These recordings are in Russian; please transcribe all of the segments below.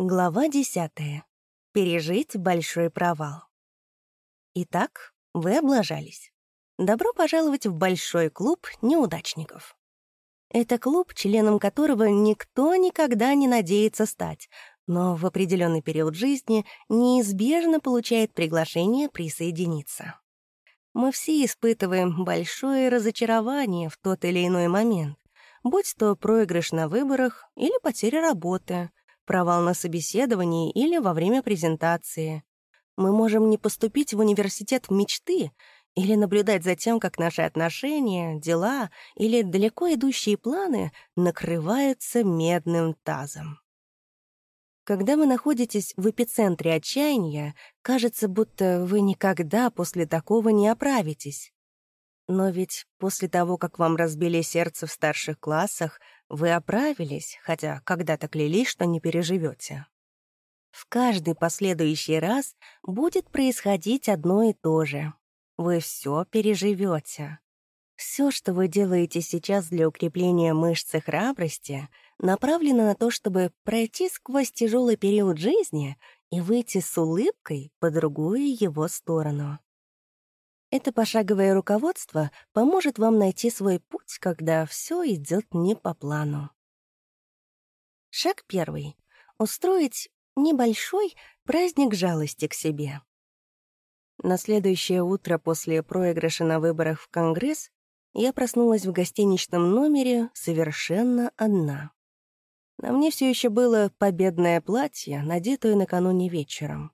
Глава десятая. Пережить большой провал. Итак, вы облажались. Добро пожаловать в большой клуб неудачников. Это клуб, членом которого никто никогда не надеется стать, но в определенный период жизни неизбежно получает приглашение присоединиться. Мы все испытываем большое разочарование в тот или иной момент, будь то проигрыш на выборах или потеря работы, провал на собеседовании или во время презентации. Мы можем не поступить в университет мечты или наблюдать за тем, как наши отношения, дела или далеко идущие планы накрываются медным тазом. Когда вы находитесь в эпицентре отчаяния, кажется, будто вы никогда после такого не оправитесь. Но ведь после того, как вам разбили сердце в старших классах, вы оправились, хотя когда-то клялись, что не переживете. В каждый последующий раз будет происходить одно и то же. Вы все переживете. Все, что вы делаете сейчас для укрепления мышц и храбрости, направлено на то, чтобы пройти сквозь тяжелый период жизни и выйти с улыбкой по другую его сторону. Это пошаговое руководство поможет вам найти свой путь, когда все идет не по плану. Шаг первый. Устроить небольшой праздник жалости к себе. На следующее утро после проигрыша на выборах в Конгресс я проснулась в гостиничном номере совершенно одна. На мне все еще было победное платье, надетое накануне вечером.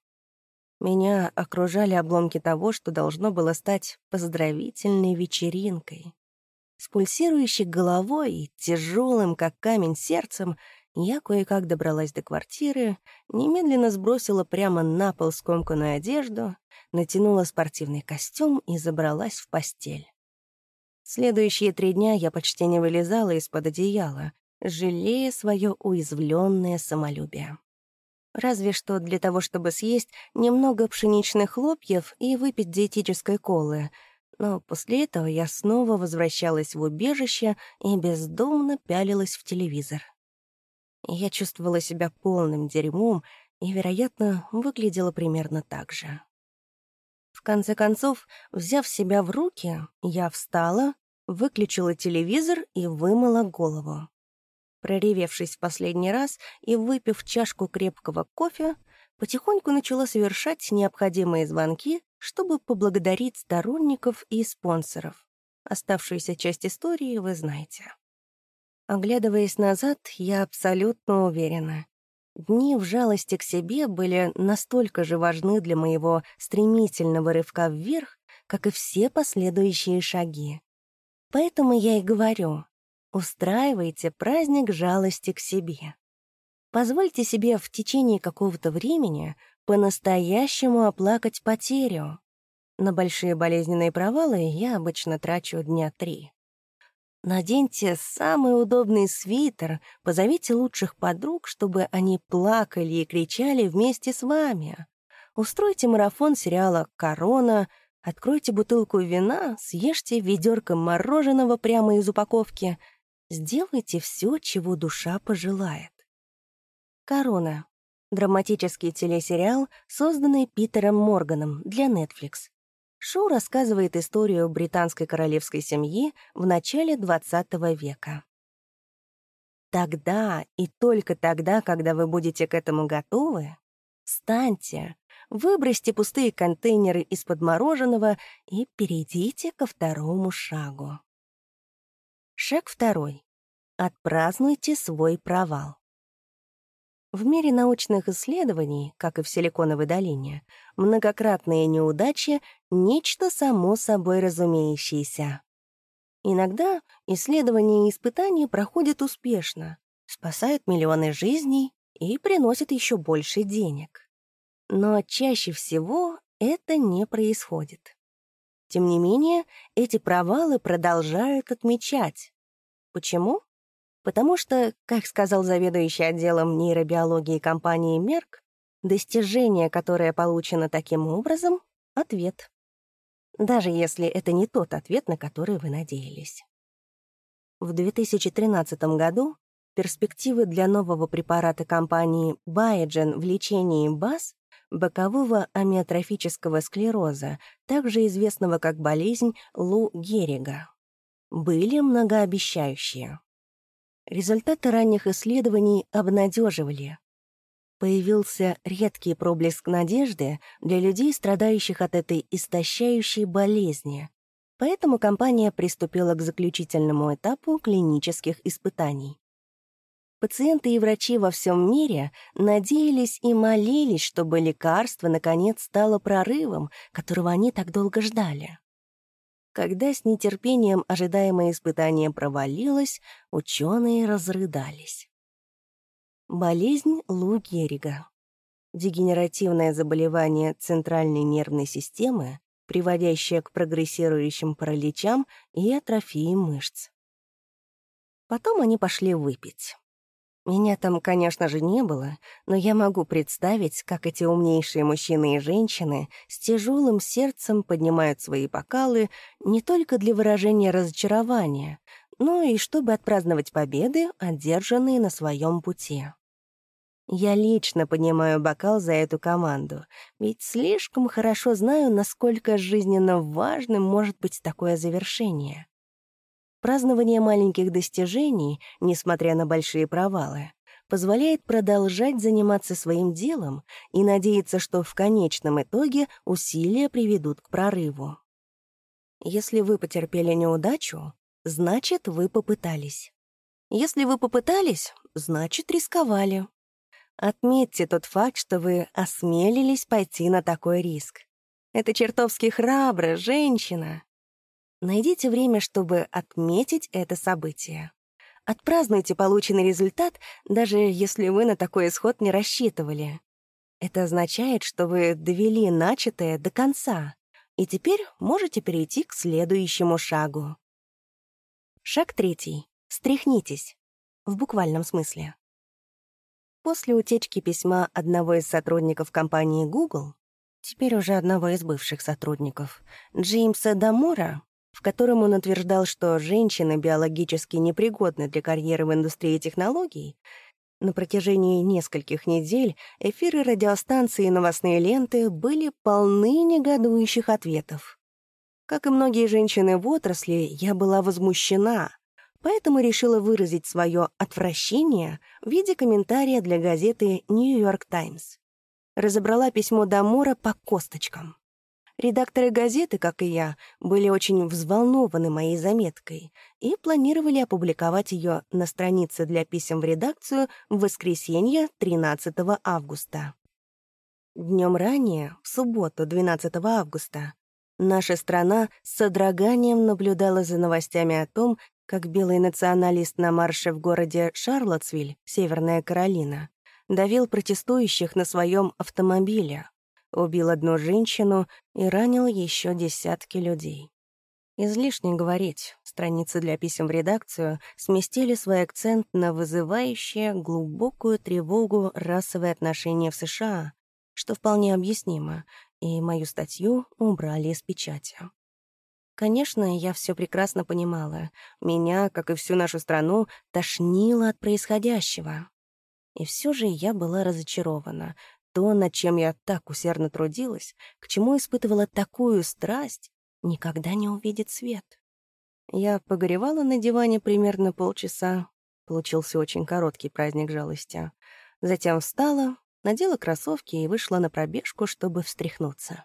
Меня окружали обломки того, что должно было стать поздравительной вечеринкой. С пульсирующей головой и тяжелым, как камень, сердцем я кое-как добралась до квартиры, немедленно сбросила прямо на пол скомканную одежду, натянула спортивный костюм и забралась в постель. Следующие три дня я почти не вылезала из-под одеяла, жалея свое уязвленное самолюбие. Разве что для того, чтобы съесть немного пшеничных хлопьев и выпить диетической колы. Но после этого я снова возвращалась в убежище и бездумно пялилась в телевизор. Я чувствовала себя полным дерьмом и, вероятно, выглядела примерно так же. В конце концов, взяв себя в руки, я встала, выключила телевизор и вымыла голову. Проревевшись в последний раз и выпив чашку крепкого кофе, потихоньку начала совершать необходимые звонки, чтобы поблагодарить сторонников и спонсоров. Оставшуюся часть истории вы знаете. Оглядываясь назад, я абсолютно уверена. Дни в жалости к себе были настолько же важны для моего стремительного рывка вверх, как и все последующие шаги. Поэтому я и говорю, Устраивайте праздник жалости к себе. Позвольте себе в течение какого-то времени по-настоящему оплакать потерю. На большие болезненные провалы я обычно трачу дня три. Наденьте самый удобный свитер, позовите лучших подруг, чтобы они плакали и кричали вместе с вами. Устройте марафон сериала «Корона», откройте бутылку вина, съешьте ведерко мороженого прямо из упаковки — Сделайте все, чего душа пожелает. «Корона» — драматический телесериал, созданный Питером Морганом для Netflix. Шоу рассказывает историю британской королевской семьи в начале XX века. Тогда и только тогда, когда вы будете к этому готовы, встаньте, выбросьте пустые контейнеры из-под мороженого и перейдите ко второму шагу. Шаг второй. Отпразднуйте свой провал. В мире научных исследований, как и в Силиконовой долине, многократные неудачи — нечто само собой разумеющееся. Иногда исследования и испытания проходят успешно, спасают миллионы жизней и приносят еще больше денег. Но чаще всего это не происходит. Тем не менее, эти провалы продолжают отмечать. Почему? Потому что, как сказал заведующий отделом нейробиологии компании Мерк, достижение, которое получено таким образом — ответ. Даже если это не тот ответ, на который вы надеялись. В 2013 году перспективы для нового препарата компании Biogen в лечении БАС, бокового амиотрофического склероза, также известного как болезнь Лу Геррига, были многообещающие. Результаты ранних исследований обнадеживали. Появился редкий проблеск надежды для людей, страдающих от этой истощающей болезни. Поэтому компания приступила к заключительному этапу клинических испытаний. Пациенты и врачи во всем мире надеялись и молились, чтобы лекарство наконец стало прорывом, которого они так долго ждали. Когда с нетерпением ожидаемое испытание провалилось, ученые разрыдались. Болезнь Лу Геррига. Дегенеративное заболевание центральной нервной системы, приводящее к прогрессирующим параличам и атрофии мышц. Потом они пошли выпить. Меня там, конечно же, не было, но я могу представить, как эти умнейшие мужчины и женщины с тяжелым сердцем поднимают свои бокалы не только для выражения разочарования, но и чтобы отпраздновать победы, одержанные на своем пути. Я лично поднимаю бокал за эту команду, ведь слишком хорошо знаю, насколько жизненно важным может быть такое завершение. Празднование маленьких достижений, несмотря на большие провалы, позволяет продолжать заниматься своим делом и надеяться, что в конечном итоге усилия приведут к прорыву. Если вы потерпели неудачу, значит, вы попытались. Если вы попытались, значит, рисковали. Отметьте тот факт, что вы осмелились пойти на такой риск. Это чертовски храбро, женщина. Найдите время, чтобы отметить это событие. Отпразднуйте полученный результат, даже если вы на такой исход не рассчитывали. Это означает, что вы довели начатое до конца, и теперь можете перейти к следующему шагу. Шаг третий. Стряхнитесь. В буквальном смысле. После утечки письма одного из сотрудников компании Google, теперь уже одного из бывших сотрудников, Джеймса Дамора, в котором он утверждал, что женщины биологически непригодны для карьеры в индустрии технологий, на протяжении нескольких недель эфиры радиостанции и новостные ленты были полны негодующих ответов. Как и многие женщины в отрасли, я была возмущена, поэтому решила выразить свое отвращение в виде комментария для газеты «Нью-Йорк Таймс». Разобрала письмо Дамора по косточкам. Редакторы газеты, как и я, были очень взволнованы моей заметкой и планировали опубликовать ее на странице для писем в редакцию в воскресенье 13 августа. Днем ранее, в субботу 12 августа, наша страна с содроганием наблюдала за новостями о том, как белый националист на марше в городе Шарлотсвиль, Северная Каролина, давил протестующих на своем автомобиле, убил одну женщину и ранил еще десятки людей. Излишне говорить, страницы для писем в редакцию сместили свой акцент на вызывающее глубокую тревогу расовые отношения в США, что вполне объяснимо, и мою статью убрали из печати. Конечно, я все прекрасно понимала. Меня, как и всю нашу страну, тошнило от происходящего. И все же я была разочарована, то, над чем я так усердно трудилась, к чему испытывала такую страсть, никогда не увидит свет. Я погоревала на диване примерно полчаса. Получился очень короткий праздник жалости. Затем встала, надела кроссовки и вышла на пробежку, чтобы встряхнуться.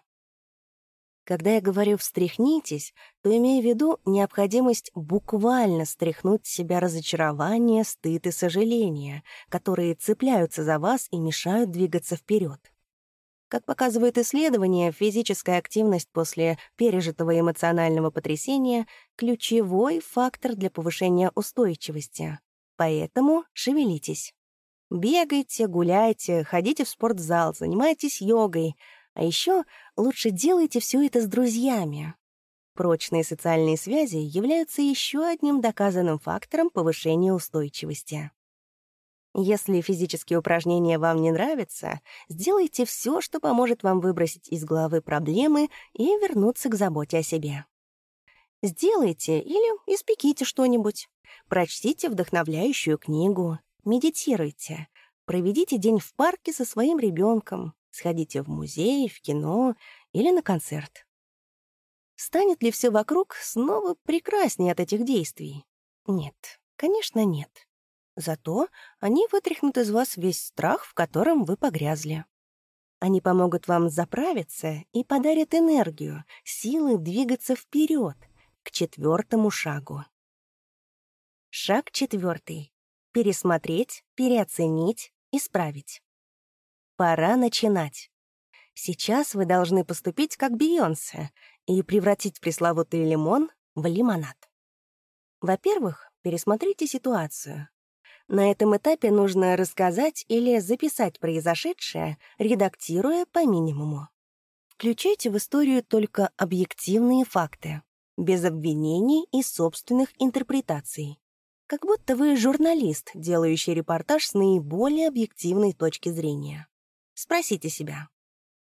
Когда я говорю «встряхнитесь», то имею в виду необходимость буквально стряхнуть с себя разочарование, стыд и сожаление, которые цепляются за вас и мешают двигаться вперед. Как показывают исследования, физическая активность после пережитого эмоционального потрясения — ключевой фактор для повышения устойчивости. Поэтому шевелитесь. Бегайте, гуляйте, ходите в спортзал, занимайтесь йогой — а еще лучше делайте все это с друзьями. Прочные социальные связи являются еще одним доказанным фактором повышения устойчивости. Если физические упражнения вам не нравятся, сделайте все, что поможет вам выбросить из головы проблемы и вернуться к заботе о себе. Сделайте или испеките что-нибудь. Прочтите вдохновляющую книгу. Медитируйте. Проведите день в парке со своим ребенком. Сходите в музей, в кино или на концерт. Станет ли все вокруг снова прекраснее от этих действий? Нет, конечно, нет. Зато они вытряхнут из вас весь страх, в котором вы погрязли. Они помогут вам заправиться и подарят энергию, силы двигаться вперед, к четвертому шагу. Шаг четвертый. Пересмотреть, переоценить, исправить. Пора начинать. Сейчас вы должны поступить как Бейонсе и превратить пресловутый лимон в лимонад. Во-первых, пересмотрите ситуацию. На этом этапе нужно рассказать или записать произошедшее, редактируя по минимуму. Включайте в историю только объективные факты, без обвинений и собственных интерпретаций. Как будто вы журналист, делающий репортаж с наиболее объективной точки зрения. Спросите себя,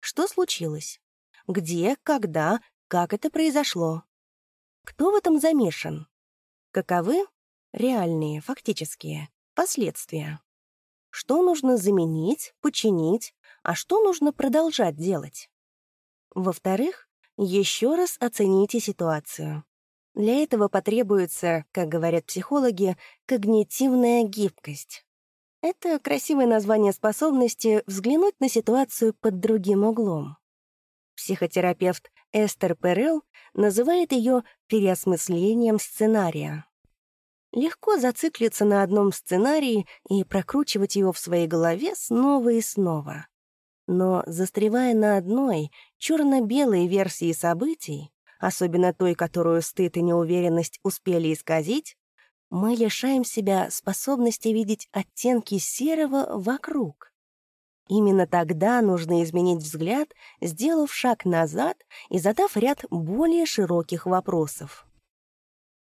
что случилось? Где, когда, как это произошло? Кто в этом замешан? Каковы реальные, фактические Последствия. Что нужно заменить, починить, а что нужно продолжать делать? Во-вторых, еще раз оцените ситуацию. Для этого потребуется, как говорят психологи, когнитивная гибкость. Это красивое название способности взглянуть на ситуацию под другим углом. Психотерапевт Эстер Перел называет ее переосмыслением сценария. Легко зациклиться на одном сценарии и прокручивать его в своей голове снова и снова. Но, застревая на одной, черно-белой версии событий, особенно той, которую стыд и неуверенность успели исказить, мы лишаем себя способности видеть оттенки серого вокруг. Именно тогда нужно изменить взгляд, сделав шаг назад и задав ряд более широких вопросов.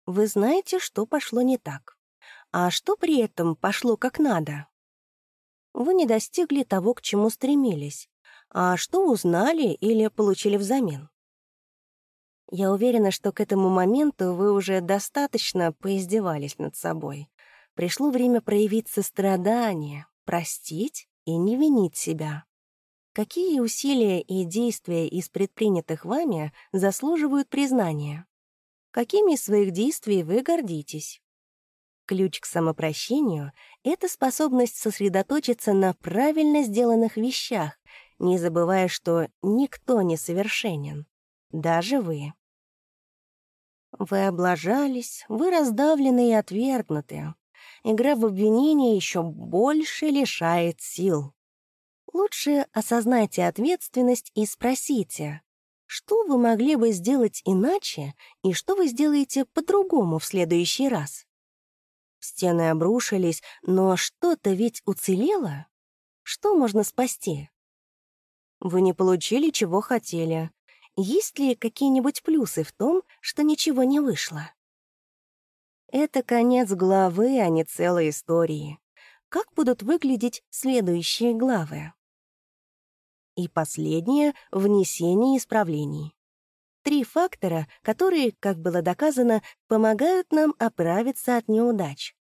Вы знаете, что пошло не так. А что при этом пошло как надо? Вы не достигли того, к чему стремились. А что узнали или получили взамен? Я уверена, что к этому моменту вы уже достаточно поиздевались над собой. Пришло время проявить сострадание, простить и не винить себя. Какие усилия и действия из предпринятых вами заслуживают признания? какими из своих действий вы гордитесь. Ключ к самопрощению — это способность сосредоточиться на правильно сделанных вещах, не забывая, что никто не совершенен, даже вы. Вы облажались, вы раздавлены и отвергнуты. Игра в обвинение еще больше лишает сил. Лучше осознайте ответственность и спросите, что вы могли бы сделать иначе и что вы сделаете по-другому в следующий раз? Стены обрушились, но что-то ведь уцелело. Что можно спасти? Вы не получили, чего хотели. Есть ли какие-нибудь плюсы в том, что ничего не вышло? Это конец главы, а не целой истории. Как будут выглядеть следующие главы? И последнее — внесение исправлений. Три фактора, которые, как было доказано, помогают нам оправиться от неудач.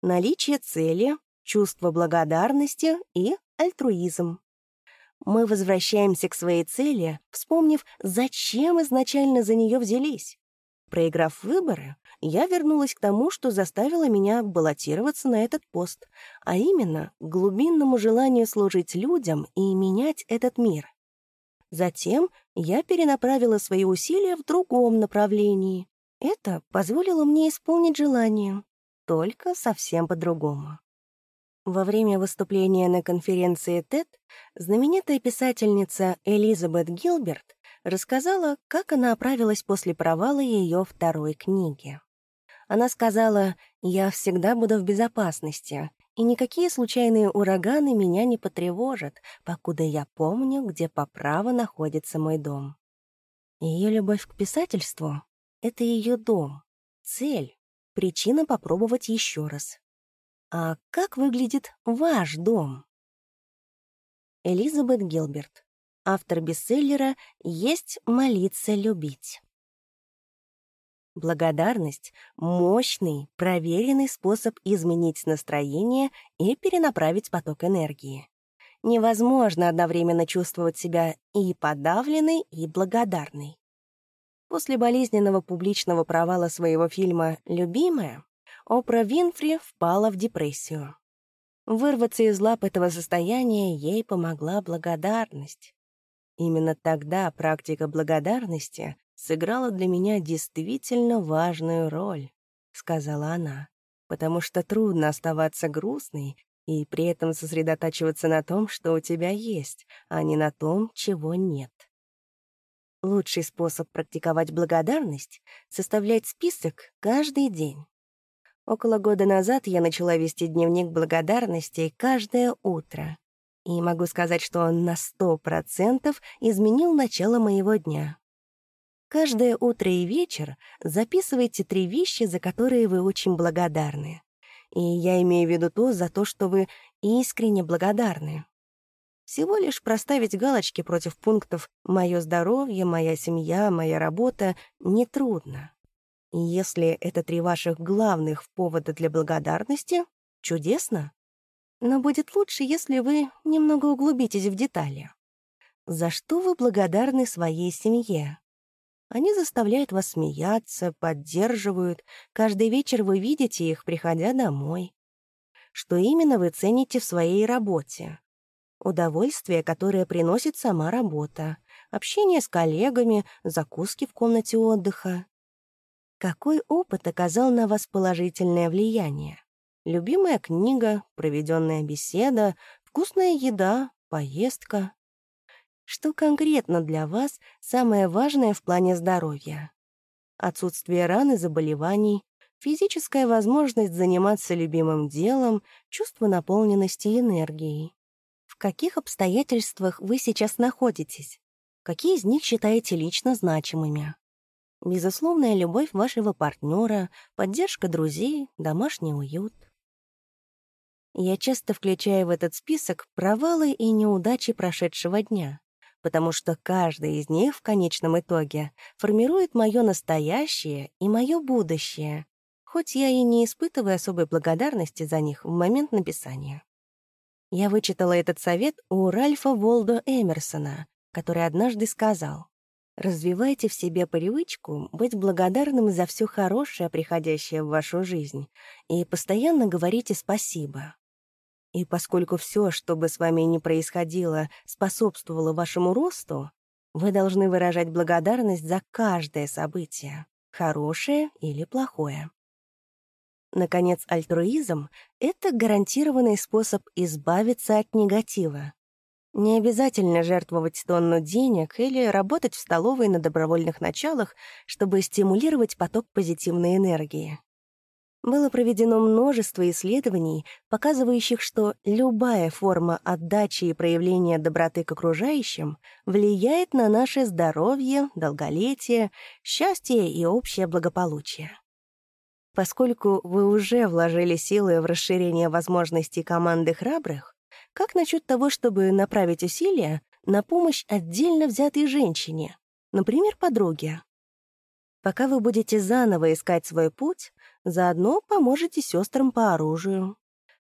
Наличие цели, чувство благодарности и альтруизм. Мы возвращаемся к своей цели, вспомнив, зачем изначально за нее взялись. Проиграв выборы, я вернулась к тому, что заставило меня баллотироваться на этот пост, а именно к глубинному желанию служить людям и менять этот мир. Затем я перенаправила свои усилия в другом направлении. Это позволило мне исполнить желание, только совсем по-другому. Во время выступления на конференции TED знаменитая писательница Элизабет Гилберт рассказала, как она оправилась после провала ее второй книги. Она сказала, «Я всегда буду в безопасности, и никакие случайные ураганы меня не потревожат, покуда я помню, где по праву находится мой дом». Ее любовь к писательству — это ее дом, цель, причина попробовать еще раз. А как выглядит ваш дом? Элизабет Гилберт автор бестселлера «Есть, молиться, любить». Благодарность — мощный, проверенный способ изменить настроение и перенаправить поток энергии. Невозможно одновременно чувствовать себя и подавленной, и благодарной. После болезненного публичного провала своего фильма «Любимая» Опра Винфри впала в депрессию. Вырваться из лап этого состояния ей помогла благодарность. Именно тогда практика благодарности сыграла для меня действительно важную роль, сказала она, потому что трудно оставаться грустной и при этом сосредотачиваться на том, что у тебя есть, а не на том, чего нет. Лучший способ практиковать благодарность — составлять список каждый день. Около года назад я начала вести дневник благодарности каждое утро. И могу сказать, что он на сто процентов изменил начало моего дня. Каждое утро и вечер записывайте три вещи, за которые вы очень благодарны. И я имею в виду то, за то, что вы искренне благодарны. Всего лишь проставить галочки против пунктов «моё здоровье», «моя семья», «моя работа» нетрудно. Если это три ваших главных повода для благодарности, чудесно. Но будет лучше, если вы немного углубитесь в детали. За что вы благодарны своей семье? Они заставляют вас смеяться, поддерживают. Каждый вечер вы видите их, приходя домой. Что именно вы цените в своей работе? Удовольствие, которое приносит сама работа. Общение с коллегами, закуски в комнате отдыха. Какой опыт оказал на вас положительное влияние? Любимая книга, проведенная беседа, вкусная еда, поездка. Что конкретно для вас самое важное в плане здоровья? Отсутствие ран и заболеваний, физическая возможность заниматься любимым делом, чувство наполненности и энергии. В каких обстоятельствах вы сейчас находитесь? Какие из них считаете лично значимыми? Безусловная любовь вашего партнера, поддержка друзей, домашний уют. Я часто включаю в этот список провалы и неудачи прошедшего дня потому что каждый из них в конечном итоге формирует мое настоящее и мое будущее, хоть я и не испытываю особой благодарности за них в момент написания. Я вычитала этот совет у Ральфа Волдо Эмерсона, который однажды сказал, «Развивайте в себе привычку быть благодарным за все хорошее, приходящее в вашу жизнь, и постоянно говорите спасибо. И поскольку все, что бы с вами ни происходило, способствовало вашему росту, вы должны выражать благодарность за каждое событие, хорошее или плохое. Наконец, альтруизм — это гарантированный способ избавиться от негатива. Не обязательно жертвовать тонну денег или работать в столовой на добровольных началах, чтобы стимулировать поток позитивной энергии было проведено множество исследований, показывающих, что любая форма отдачи и проявления доброты к окружающим влияет на наше здоровье, долголетие, счастье и общее благополучие. Поскольку вы уже вложили силы в расширение возможностей команды храбрых, как насчет того, чтобы направить усилия на помощь отдельно взятой женщине, например, подруге? Пока вы будете заново искать свой путь, заодно поможете сестрам по оружию.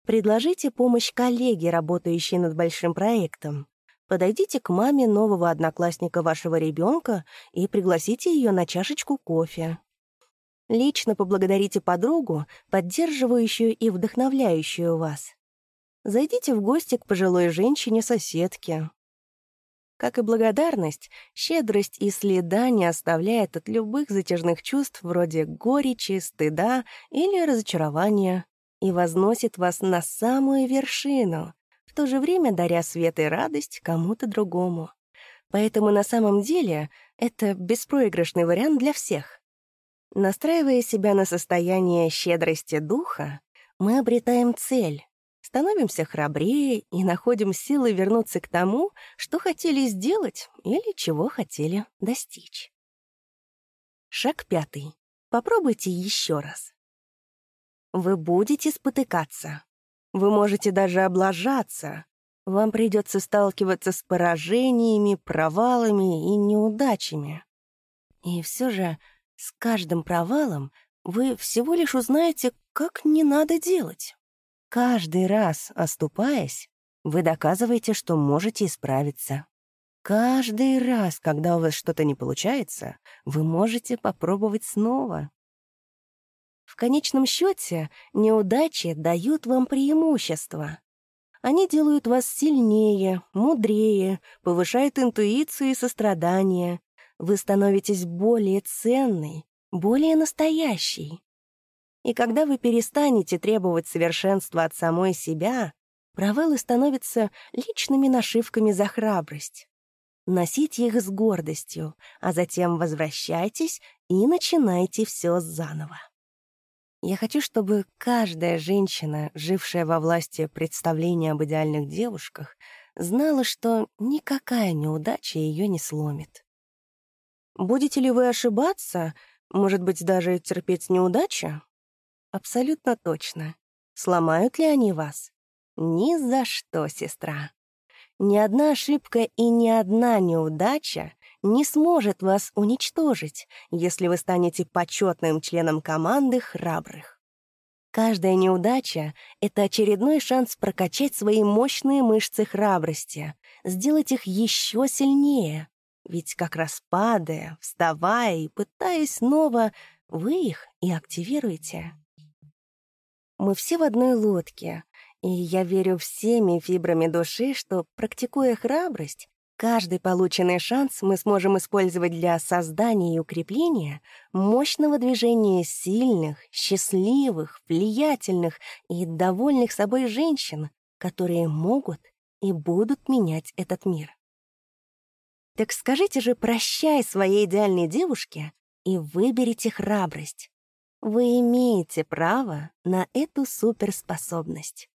Предложите помощь коллеге, работающей над большим проектом. Подойдите к маме нового одноклассника вашего ребенка и пригласите ее на чашечку кофе. Лично поблагодарите подругу, поддерживающую и вдохновляющую вас. Зайдите в гости к пожилой женщине-соседке. Как и благодарность, щедрость и следа не оставляет от любых затяжных чувств вроде горечи, стыда или разочарования и возносит вас на самую вершину, в то же время даря свет и радость кому-то другому. Поэтому на самом деле это беспроигрышный вариант для всех. Настраивая себя на состояние щедрости духа, мы обретаем цель, становимся храбрее и находим силы вернуться к тому, что хотели сделать или чего хотели достичь. Шаг пятый. Попробуйте еще раз. Вы будете спотыкаться. Вы можете даже облажаться. Вам придется сталкиваться с поражениями, провалами и неудачами. И все же С каждым провалом вы всего лишь узнаете, как не надо делать. Каждый раз, оступаясь, вы доказываете, что можете исправиться. Каждый раз, когда у вас что-то не получается, вы можете попробовать снова. В конечном счете, неудачи дают вам преимущество. Они делают вас сильнее, мудрее, повышают интуицию и сострадание. Вы становитесь более ценной, более настоящей. И когда вы перестанете требовать совершенства от самой себя, провалы становятся личными нашивками за храбрость. Носите их с гордостью, а затем возвращайтесь и начинайте все заново. Я хочу, чтобы каждая женщина, жившая во власти представления об идеальных девушках, знала, что никакая неудача ее не сломит. Будете ли вы ошибаться, может быть, даже терпеть неудачу? Абсолютно точно. Сломают ли они вас? Ни за что, сестра. Ни одна ошибка и ни одна неудача не сможет вас уничтожить, если вы станете почетным членом команды храбрых. Каждая неудача — это очередной шанс прокачать свои мощные мышцы храбрости, сделать их еще сильнее. Ведь как раз падая, вставая и пытаясь снова, вы их и активируете. Мы все в одной лодке, и я верю всеми фибрами души, что, практикуя храбрость, Каждый полученный шанс мы сможем использовать для создания и укрепления мощного движения сильных, счастливых, влиятельных и довольных собой женщин, которые могут и будут менять этот мир. Так скажите же «прощай» своей идеальной девушке и выберите храбрость. Вы имеете право на эту суперспособность.